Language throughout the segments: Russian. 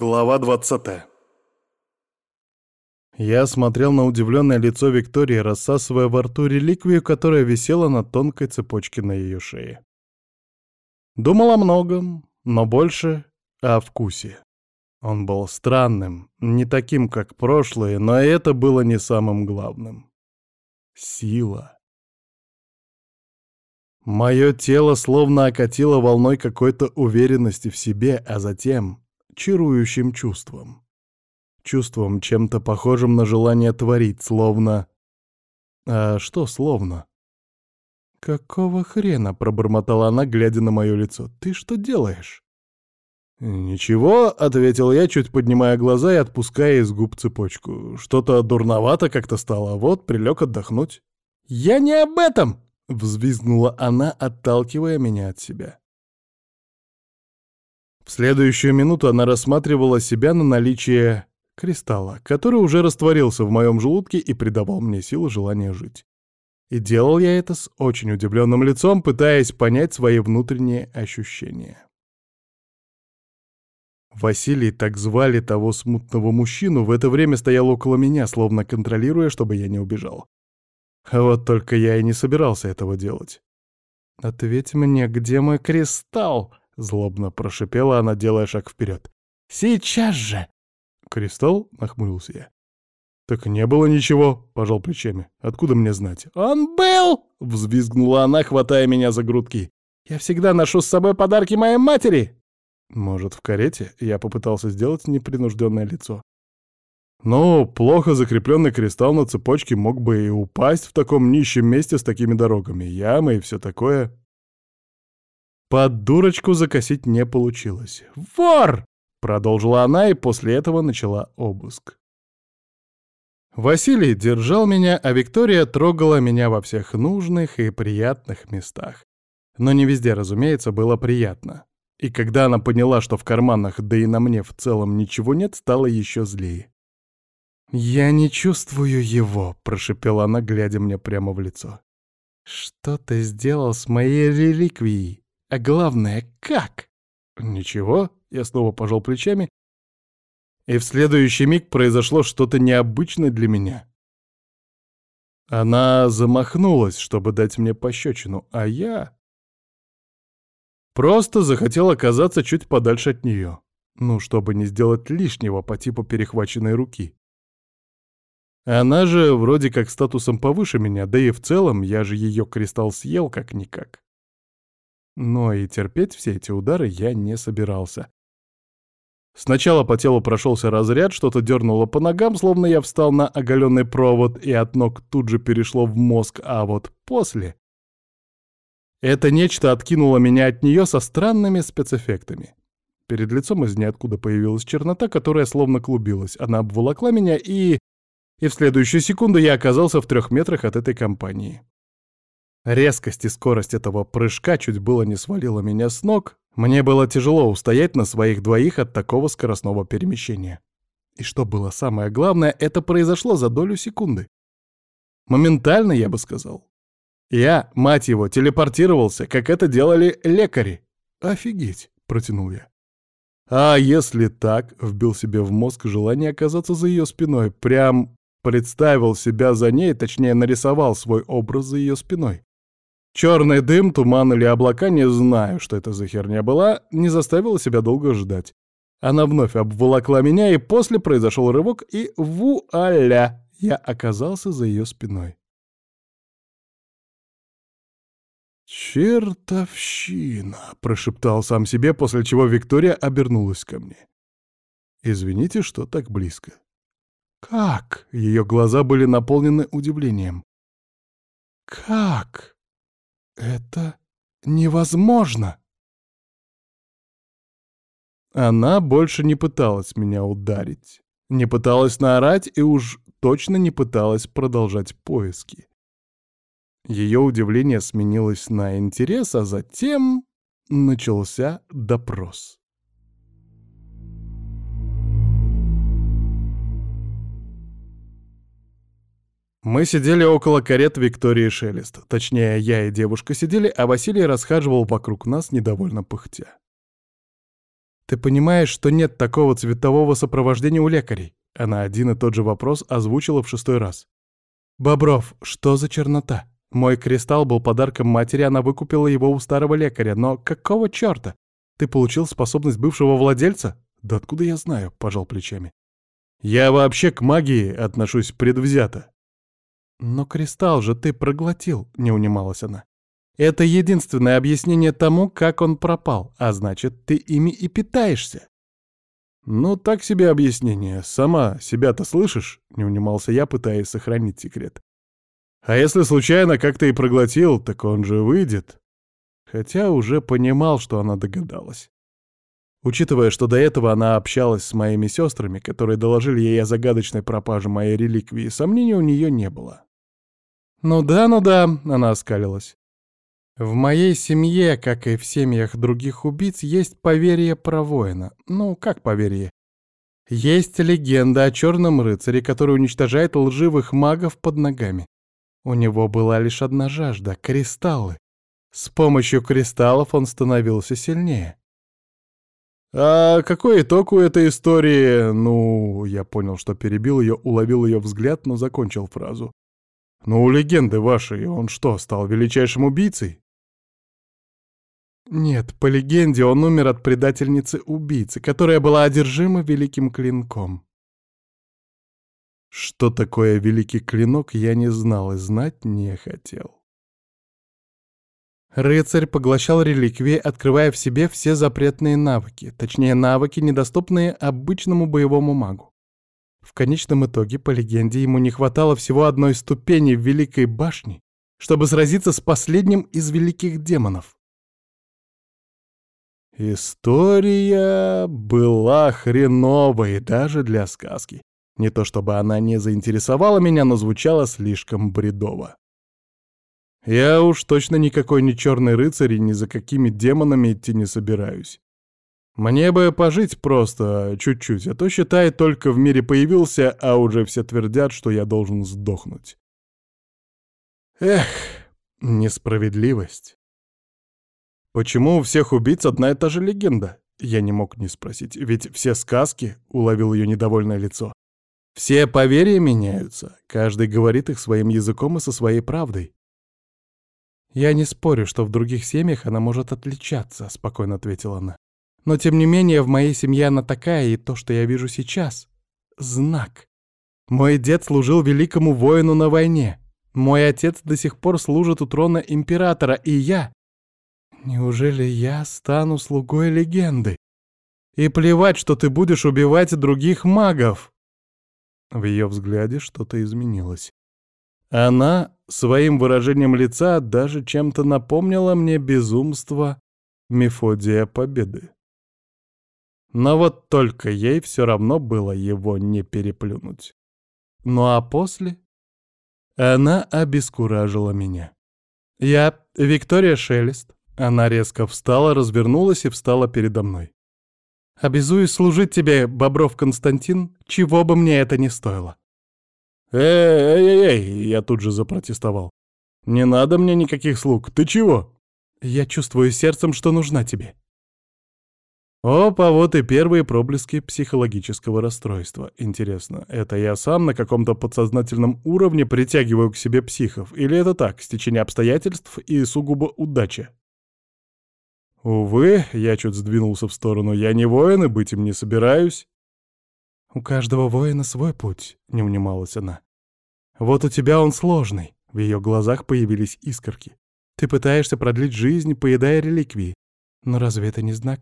Глава 20 Я смотрел на удивленное лицо Виктории, рассасывая во рту реликвию, которая висела на тонкой цепочке на ее шее. Думал о многом, но больше о вкусе. Он был странным, не таким, как прошлое, но это было не самым главным. Сила. Мое тело словно окатило волной какой-то уверенности в себе, а затем чарующим чувством. Чувством, чем-то похожим на желание творить, словно... А что словно? «Какого хрена?» — пробормотала она, глядя на мое лицо. «Ты что делаешь?» «Ничего», — ответил я, чуть поднимая глаза и отпуская из губ цепочку. «Что-то дурновато как-то стало, вот, прилег отдохнуть». «Я не об этом!» — взвизгнула она, отталкивая меня от себя. В следующую минуту она рассматривала себя на наличие кристалла, который уже растворился в моем желудке и придавал мне силы желания жить. И делал я это с очень удивленным лицом, пытаясь понять свои внутренние ощущения. Василий, так звали того смутного мужчину, в это время стоял около меня, словно контролируя, чтобы я не убежал. Вот только я и не собирался этого делать. «Ответь мне, где мой кристалл?» Злобно прошипела она, делая шаг вперед. «Сейчас же!» «Кристалл?» — нахмурился я. «Так не было ничего», — пожал плечами. «Откуда мне знать?» «Он был!» — взвизгнула она, хватая меня за грудки. «Я всегда ношу с собой подарки моей матери!» «Может, в карете?» — я попытался сделать непринужденное лицо. «Ну, плохо закрепленный кристалл на цепочке мог бы и упасть в таком нищем месте с такими дорогами, ямы и все такое». Под дурочку закосить не получилось. «Вор!» — продолжила она и после этого начала обыск. Василий держал меня, а Виктория трогала меня во всех нужных и приятных местах. Но не везде, разумеется, было приятно. И когда она поняла, что в карманах, да и на мне в целом ничего нет, стало еще злее. «Я не чувствую его», — прошепела она, глядя мне прямо в лицо. «Что ты сделал с моей реликвией?» А главное, как? Ничего, я снова пожал плечами, и в следующий миг произошло что-то необычное для меня. Она замахнулась, чтобы дать мне пощечину, а я... Просто захотел оказаться чуть подальше от нее. Ну, чтобы не сделать лишнего по типу перехваченной руки. Она же вроде как статусом повыше меня, да и в целом я же ее кристалл съел как-никак. Но и терпеть все эти удары я не собирался. Сначала по телу прошелся разряд, что-то дернуло по ногам, словно я встал на оголенный провод, и от ног тут же перешло в мозг, а вот после... Это нечто откинуло меня от нее со странными спецэффектами. Перед лицом из ниоткуда появилась чернота, которая словно клубилась. Она обволокла меня, и... И в следующую секунду я оказался в трех метрах от этой компании. Резкость и скорость этого прыжка чуть было не свалила меня с ног. Мне было тяжело устоять на своих двоих от такого скоростного перемещения. И что было самое главное, это произошло за долю секунды. Моментально, я бы сказал. Я, мать его, телепортировался, как это делали лекари. «Офигеть!» — протянул я. А если так, вбил себе в мозг желание оказаться за ее спиной, прям представил себя за ней, точнее нарисовал свой образ за ее спиной. Черный дым, туман или облака, не знаю, что это за херня была, не заставила себя долго ждать. Она вновь обволокла меня, и после произошел рывок, и вуаля! Я оказался за ее спиной. «Чертовщина!» — прошептал сам себе, после чего Виктория обернулась ко мне. «Извините, что так близко». «Как?» — ее глаза были наполнены удивлением. «Как?» Это невозможно. Она больше не пыталась меня ударить, не пыталась наорать и уж точно не пыталась продолжать поиски. Ее удивление сменилось на интерес, а затем начался допрос. Мы сидели около карет Виктории Шелест. Точнее, я и девушка сидели, а Василий расхаживал вокруг нас, недовольно пыхтя. Ты понимаешь, что нет такого цветового сопровождения у лекарей? Она один и тот же вопрос озвучила в шестой раз. «Бобров, что за чернота? Мой кристалл был подарком матери, она выкупила его у старого лекаря, но какого черта? Ты получил способность бывшего владельца? Да откуда я знаю?» — пожал плечами. «Я вообще к магии отношусь предвзято». «Но кристалл же ты проглотил», — не унималась она. «Это единственное объяснение тому, как он пропал, а значит, ты ими и питаешься». «Ну, так себе объяснение. Сама себя-то слышишь?» — не унимался я, пытаясь сохранить секрет. «А если случайно как-то и проглотил, так он же выйдет». Хотя уже понимал, что она догадалась. Учитывая, что до этого она общалась с моими сестрами, которые доложили ей о загадочной пропаже моей реликвии, сомнений у нее не было. «Ну да, ну да», — она оскалилась. В моей семье, как и в семьях других убийц, есть поверье про воина. Ну, как поверье? Есть легенда о черном рыцаре, который уничтожает лживых магов под ногами. У него была лишь одна жажда — кристаллы. С помощью кристаллов он становился сильнее. «А какой итог у этой истории?» Ну, я понял, что перебил ее, уловил ее взгляд, но закончил фразу. «Ну, у легенды вашей он что, стал величайшим убийцей?» Нет, по легенде он умер от предательницы-убийцы, которая была одержима великим клинком. Что такое великий клинок, я не знал и знать не хотел. Рыцарь поглощал реликвии, открывая в себе все запретные навыки, точнее навыки, недоступные обычному боевому магу. В конечном итоге, по легенде, ему не хватало всего одной ступени в Великой Башне, чтобы сразиться с последним из великих демонов. История была хреновой даже для сказки. Не то чтобы она не заинтересовала меня, но звучала слишком бредово. Я уж точно никакой не черный рыцарь и ни за какими демонами идти не собираюсь. Мне бы пожить просто чуть-чуть, а то, считай, только в мире появился, а уже все твердят, что я должен сдохнуть. Эх, несправедливость. Почему у всех убийц одна и та же легенда? Я не мог не спросить, ведь все сказки, — уловил ее недовольное лицо. Все поверья меняются, каждый говорит их своим языком и со своей правдой. «Я не спорю, что в других семьях она может отличаться», — спокойно ответила она. «Но тем не менее в моей семье она такая, и то, что я вижу сейчас — знак. Мой дед служил великому воину на войне. Мой отец до сих пор служит у трона императора, и я Неужели я стану слугой легенды? И плевать, что ты будешь убивать других магов!» В ее взгляде что-то изменилось. Она своим выражением лица даже чем-то напомнила мне безумство Мефодия Победы. Но вот только ей все равно было его не переплюнуть. Ну а после она обескуражила меня. Я Виктория Шелест, она резко встала, развернулась и встала передо мной. «Обязуюсь служить тебе, Бобров Константин, чего бы мне это ни стоило». «Эй-эй-эй!» — я тут же запротестовал. «Не надо мне никаких слуг. Ты чего?» «Я чувствую сердцем, что нужна тебе». Опа, вот и первые проблески психологического расстройства. Интересно, это я сам на каком-то подсознательном уровне притягиваю к себе психов, или это так, стечение обстоятельств и сугубо удача? Увы, я чуть сдвинулся в сторону, я не воин и быть им не собираюсь. У каждого воина свой путь, не унималась она. Вот у тебя он сложный. В ее глазах появились искорки. Ты пытаешься продлить жизнь, поедая реликвии. Но разве это не знак?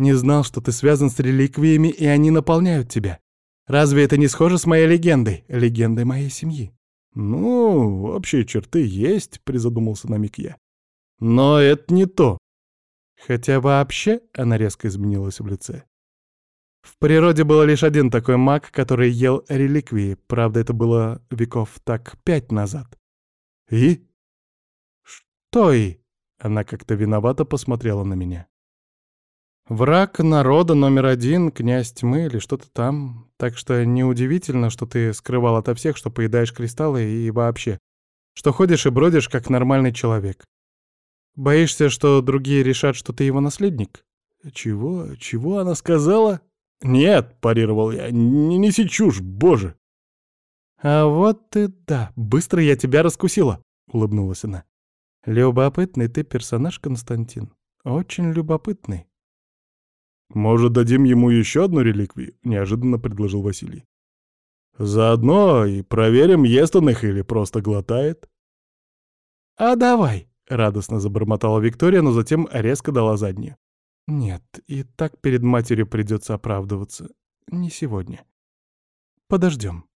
Не знал, что ты связан с реликвиями, и они наполняют тебя. Разве это не схоже с моей легендой, легендой моей семьи? Ну, общие черты есть, призадумался на миг я. Но это не то. Хотя вообще она резко изменилась в лице. В природе был лишь один такой маг, который ел реликвии, правда, это было веков так пять назад. И? Что и? Она как-то виновато посмотрела на меня. Враг народа номер один, князь тьмы или что-то там. Так что неудивительно, что ты скрывал ото всех, что поедаешь кристаллы и вообще, что ходишь и бродишь как нормальный человек. Боишься, что другие решат, что ты его наследник? Чего? Чего она сказала? Нет, парировал я, не неси чушь, боже. А вот ты да, быстро я тебя раскусила, улыбнулась она. Любопытный ты персонаж, Константин. Очень любопытный. Может, дадим ему еще одну реликвию? Неожиданно предложил Василий. Заодно и проверим, ест он их или просто глотает. А давай, радостно забормотала Виктория, но затем резко дала заднюю. Нет, и так перед матерью придется оправдываться. Не сегодня. Подождем.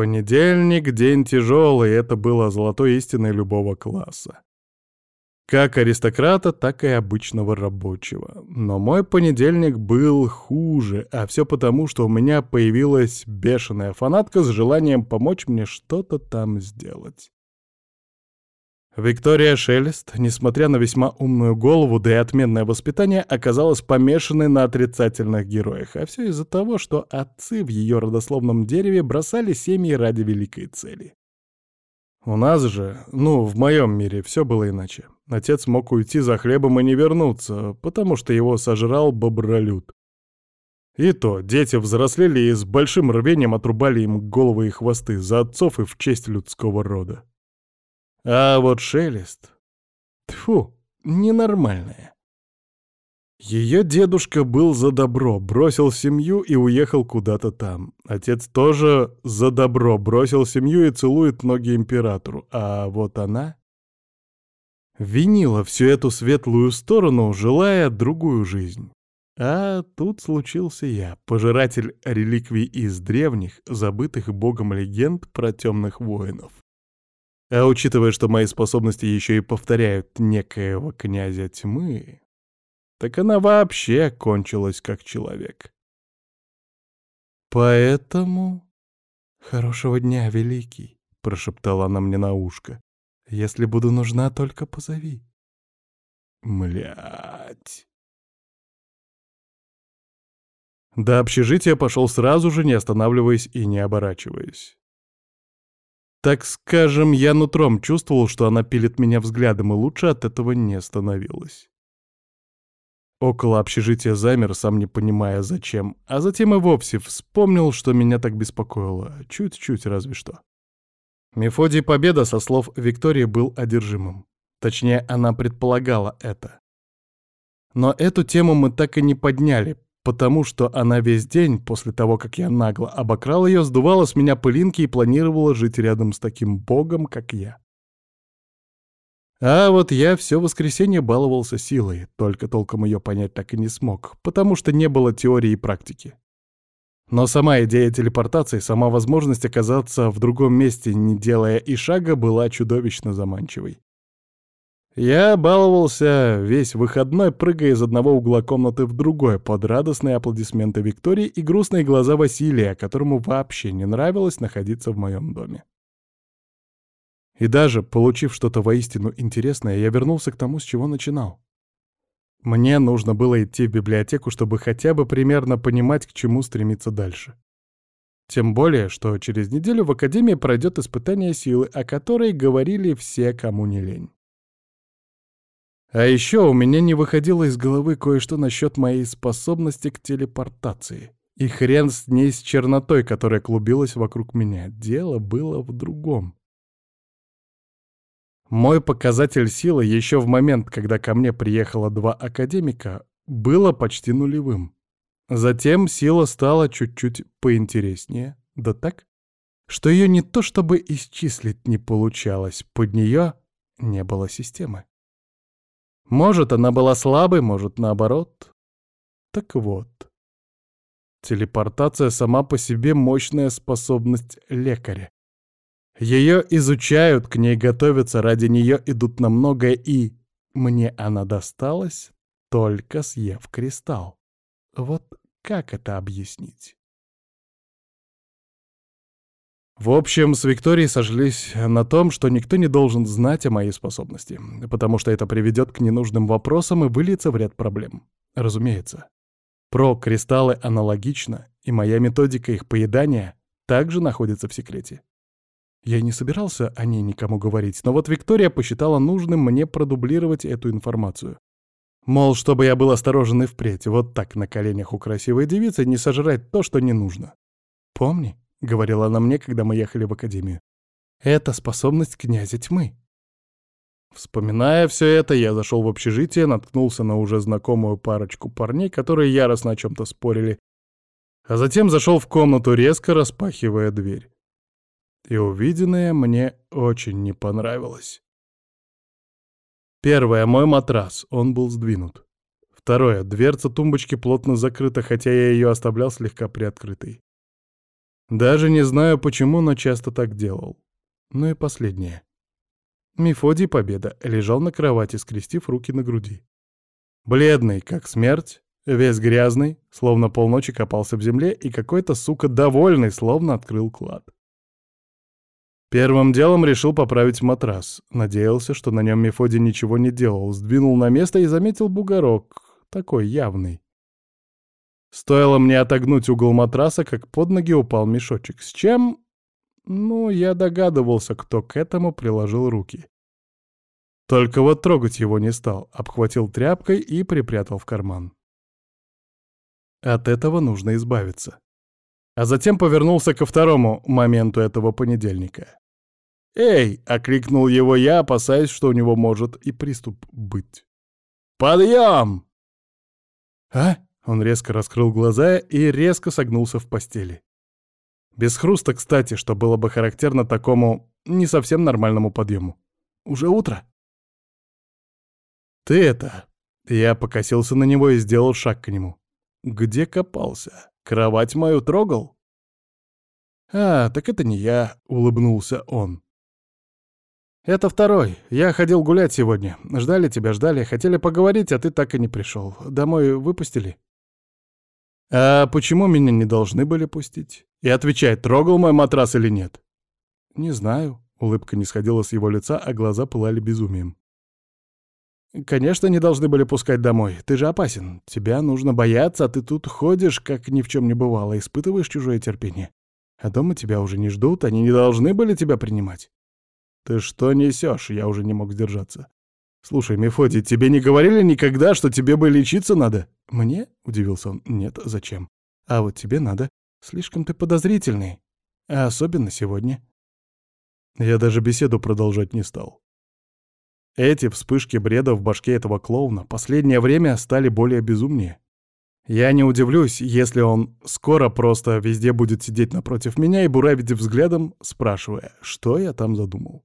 Понедельник — день тяжелый, это было золотой истиной любого класса. Как аристократа, так и обычного рабочего. Но мой понедельник был хуже, а все потому, что у меня появилась бешеная фанатка с желанием помочь мне что-то там сделать. Виктория Шелест, несмотря на весьма умную голову, да и отменное воспитание, оказалась помешанной на отрицательных героях, а все из-за того, что отцы в ее родословном дереве бросали семьи ради великой цели. У нас же, ну, в моем мире, все было иначе. Отец мог уйти за хлебом и не вернуться, потому что его сожрал бобролюд. И то, дети взрослели и с большим рвением отрубали им головы и хвосты за отцов и в честь людского рода. А вот шелест... Тьфу, ненормальная. Ее дедушка был за добро, бросил семью и уехал куда-то там. Отец тоже за добро, бросил семью и целует ноги императору. А вот она винила всю эту светлую сторону, желая другую жизнь. А тут случился я, пожиратель реликвий из древних, забытых богом легенд про темных воинов. А учитывая, что мои способности еще и повторяют некоего князя тьмы, так она вообще кончилась как человек. Поэтому... «Хорошего дня, Великий», — прошептала она мне на ушко. «Если буду нужна, только позови». Млять. До общежития пошел сразу же, не останавливаясь и не оборачиваясь. Так скажем, я нутром чувствовал, что она пилит меня взглядом, и лучше от этого не становилось. Около общежития замер, сам не понимая зачем, а затем и вовсе вспомнил, что меня так беспокоило, чуть-чуть разве что. Мефодий Победа, со слов Виктории, был одержимым. Точнее, она предполагала это. Но эту тему мы так и не подняли, потому что она весь день, после того, как я нагло обокрал ее, сдувала с меня пылинки и планировала жить рядом с таким богом, как я. А вот я все воскресенье баловался силой, только толком ее понять так и не смог, потому что не было теории и практики. Но сама идея телепортации, сама возможность оказаться в другом месте, не делая и шага, была чудовищно заманчивой. Я баловался весь выходной, прыгая из одного угла комнаты в другой, под радостные аплодисменты Виктории и грустные глаза Василия, которому вообще не нравилось находиться в моем доме. И даже, получив что-то воистину интересное, я вернулся к тому, с чего начинал. Мне нужно было идти в библиотеку, чтобы хотя бы примерно понимать, к чему стремиться дальше. Тем более, что через неделю в Академии пройдет испытание силы, о которой говорили все, кому не лень. А еще у меня не выходило из головы кое-что насчет моей способности к телепортации. И хрен с ней с чернотой, которая клубилась вокруг меня. Дело было в другом. Мой показатель силы еще в момент, когда ко мне приехало два академика, было почти нулевым. Затем сила стала чуть-чуть поинтереснее, да так, что ее не то чтобы исчислить не получалось, под нее не было системы. Может, она была слабой, может, наоборот. Так вот. Телепортация сама по себе мощная способность лекаря. Ее изучают, к ней готовятся, ради нее идут на многое, и мне она досталась, только съев кристалл. Вот как это объяснить? В общем, с Викторией сошлись на том, что никто не должен знать о моей способности, потому что это приведет к ненужным вопросам и выльется в ряд проблем. Разумеется. Про кристаллы аналогично, и моя методика их поедания также находится в секрете. Я не собирался о ней никому говорить, но вот Виктория посчитала нужным мне продублировать эту информацию. Мол, чтобы я был осторожен и впредь, вот так на коленях у красивой девицы не сожрать то, что не нужно. «Помни», — говорила она мне, когда мы ехали в академию, — «это способность князя тьмы». Вспоминая все это, я зашел в общежитие, наткнулся на уже знакомую парочку парней, которые яростно о чем-то спорили, а затем зашел в комнату, резко распахивая дверь. И увиденное мне очень не понравилось. Первое — мой матрас, он был сдвинут. Второе — дверца тумбочки плотно закрыта, хотя я ее оставлял слегка приоткрытой. Даже не знаю почему, но часто так делал. Ну и последнее. Мефодий Победа лежал на кровати, скрестив руки на груди. Бледный, как смерть, весь грязный, словно полночи копался в земле, и какой-то, сука, довольный, словно открыл клад. Первым делом решил поправить матрас. Надеялся, что на нем Мефодий ничего не делал, сдвинул на место и заметил бугорок, такой явный. Стоило мне отогнуть угол матраса, как под ноги упал мешочек. С чем? Ну, я догадывался, кто к этому приложил руки. Только вот трогать его не стал, обхватил тряпкой и припрятал в карман. От этого нужно избавиться. А затем повернулся ко второму моменту этого понедельника. «Эй!» — окликнул его я, опасаясь, что у него может и приступ быть. «Подъем!» «А?» — он резко раскрыл глаза и резко согнулся в постели. Без хруста, кстати, что было бы характерно такому не совсем нормальному подъему. «Уже утро?» «Ты это...» Я покосился на него и сделал шаг к нему. «Где копался? Кровать мою трогал?» «А, так это не я», — улыбнулся он. «Это второй. Я ходил гулять сегодня. Ждали тебя, ждали. Хотели поговорить, а ты так и не пришел. Домой выпустили?» «А почему меня не должны были пустить?» И отвечай, трогал мой матрас или нет? «Не знаю». Улыбка не сходила с его лица, а глаза пылали безумием. «Конечно, не должны были пускать домой. Ты же опасен. Тебя нужно бояться, а ты тут ходишь, как ни в чем не бывало, испытываешь чужое терпение. А дома тебя уже не ждут, они не должны были тебя принимать». «Ты что несешь?» Я уже не мог сдержаться. «Слушай, Мефодий, тебе не говорили никогда, что тебе бы лечиться надо?» «Мне?» — удивился он. «Нет, зачем? А вот тебе надо. Слишком ты подозрительный. А особенно сегодня». Я даже беседу продолжать не стал. Эти вспышки бреда в башке этого клоуна последнее время стали более безумнее. Я не удивлюсь, если он скоро просто везде будет сидеть напротив меня и буравить взглядом, спрашивая, что я там задумал.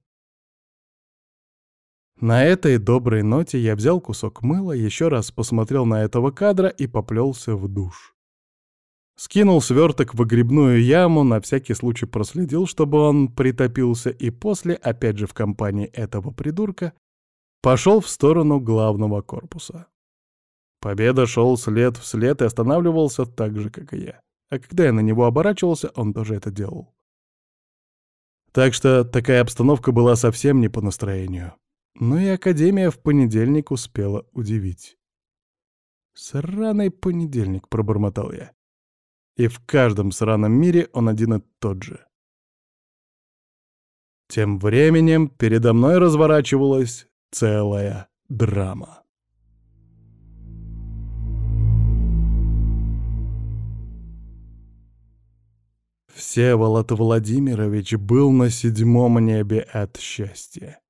На этой доброй ноте я взял кусок мыла, еще раз посмотрел на этого кадра и поплелся в душ. Скинул сверток в грибную яму, на всякий случай проследил, чтобы он притопился, и после, опять же в компании этого придурка, пошел в сторону главного корпуса. Победа шел след в след и останавливался так же, как и я. А когда я на него оборачивался, он тоже это делал. Так что такая обстановка была совсем не по настроению. Но и Академия в понедельник успела удивить. «Сраный понедельник», — пробормотал я. И в каждом сраном мире он один и тот же. Тем временем передо мной разворачивалась целая драма. Всеволод Владимирович был на седьмом небе от счастья.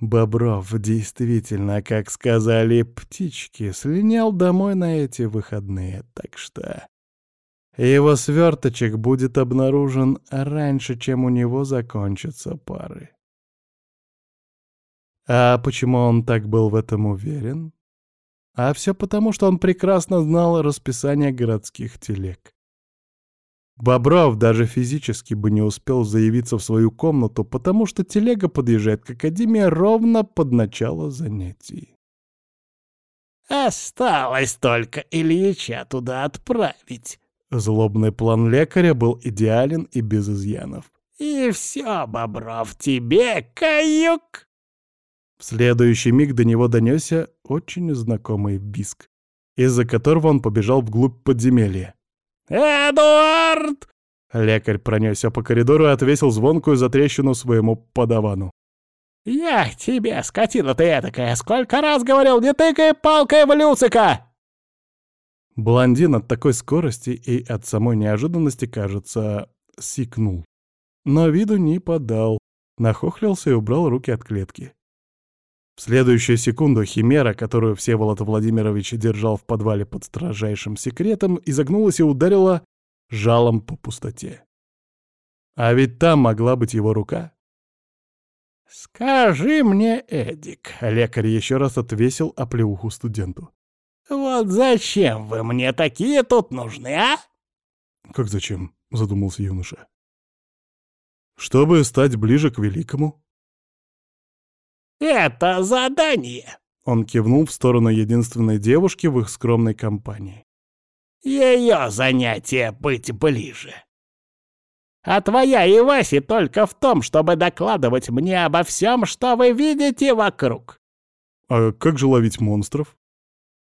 Бобров действительно, как сказали птички, слинял домой на эти выходные, так что его сверточек будет обнаружен раньше, чем у него закончатся пары. А почему он так был в этом уверен? А все потому, что он прекрасно знал расписание городских телег. Бобров даже физически бы не успел заявиться в свою комнату, потому что телега подъезжает к академии ровно под начало занятий. «Осталось только Ильича туда отправить». Злобный план лекаря был идеален и без изъянов. «И все, Бобров, тебе каюк!» В следующий миг до него донесся очень знакомый виск, из-за которого он побежал вглубь подземелья. «Эдуард!» Лекарь пронесся по коридору и отвесил звонкую затрещину своему подавану. «Я тебе, скотина ты этакая, сколько раз говорил, не тыкай палкой в Люцика!» Блондин от такой скорости и от самой неожиданности, кажется, сикнул. Но виду не подал, нахохлился и убрал руки от клетки. Следующую секунду химера, которую Всеволод Владимирович держал в подвале под строжайшим секретом, изогнулась и ударила жалом по пустоте. А ведь там могла быть его рука. «Скажи мне, Эдик», — лекарь еще раз отвесил оплеуху студенту. «Вот зачем вы мне такие тут нужны, а?» «Как зачем?» — задумался юноша. «Чтобы стать ближе к великому». «Это задание!» Он кивнул в сторону единственной девушки в их скромной компании. «Ее занятие быть ближе. А твоя и Васи только в том, чтобы докладывать мне обо всем, что вы видите вокруг». «А как же ловить монстров?»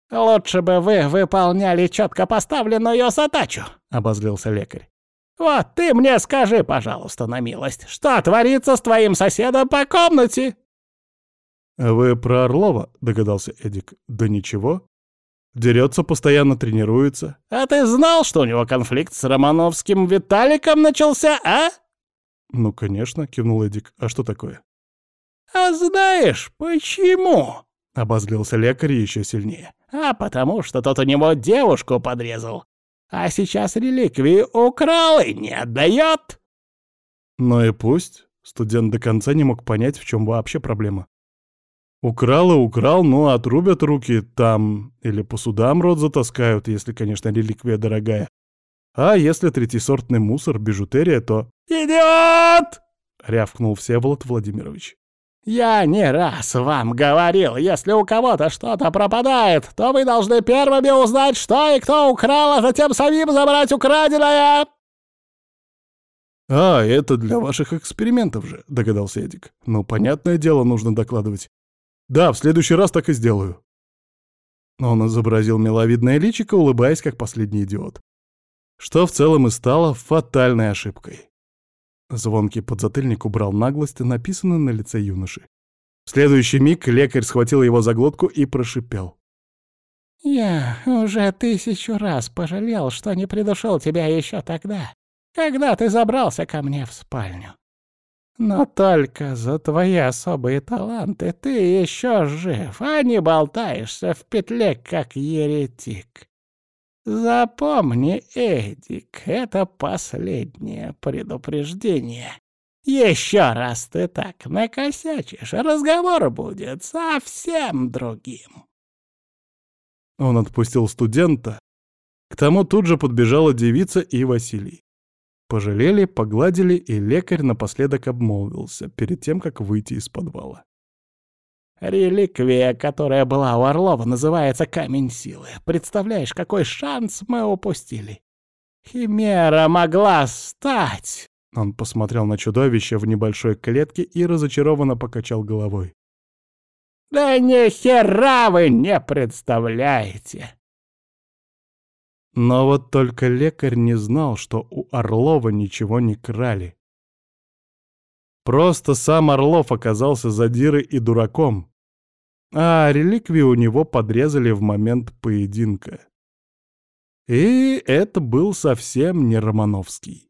«Лучше бы вы выполняли четко поставленную задачу», — обозлился лекарь. «Вот ты мне скажи, пожалуйста, на милость, что творится с твоим соседом по комнате?» «Вы про Орлова?» — догадался Эдик. «Да ничего. Дерется постоянно, тренируется». «А ты знал, что у него конфликт с Романовским Виталиком начался, а?» «Ну, конечно», — кивнул Эдик. «А что такое?» «А знаешь, почему?» — обозлился лекарь еще сильнее. «А потому что тот у него девушку подрезал, а сейчас реликвии украл и не отдает». «Ну и пусть». Студент до конца не мог понять, в чем вообще проблема. Украл и украл, ну, отрубят руки там, или по судам рот затаскают, если, конечно, реликвия дорогая. А если третьесортный мусор, бижутерия, то... «Идиот!» — рявкнул Всеволод Владимирович. «Я не раз вам говорил, если у кого-то что-то пропадает, то вы должны первыми узнать, что и кто украл, а затем самим забрать украденное!» «А, это для ваших экспериментов же», — догадался Эдик. «Ну, понятное дело, нужно докладывать. Да, в следующий раз так и сделаю. Он изобразил миловидное личико, улыбаясь, как последний идиот. Что в целом и стало фатальной ошибкой. Звонкий подзатыльник убрал наглость, написанную на лице юноши. В следующий миг лекарь схватил его за глотку и прошипел. «Я уже тысячу раз пожалел, что не придушил тебя еще тогда, когда ты забрался ко мне в спальню. Но только за твои особые таланты ты еще жив, а не болтаешься в петле, как еретик. Запомни, Эдик, это последнее предупреждение. Еще раз ты так накосячишь, разговор будет совсем другим. Он отпустил студента. К тому тут же подбежала девица и Василий. Пожалели, погладили, и лекарь напоследок обмолвился перед тем, как выйти из подвала. «Реликвия, которая была у Орлова, называется Камень Силы. Представляешь, какой шанс мы упустили? Химера могла стать!» Он посмотрел на чудовище в небольшой клетке и разочарованно покачал головой. «Да ни хера вы не представляете! Но вот только лекарь не знал, что у Орлова ничего не крали. Просто сам Орлов оказался задирой и дураком, а реликвии у него подрезали в момент поединка. И это был совсем не Романовский.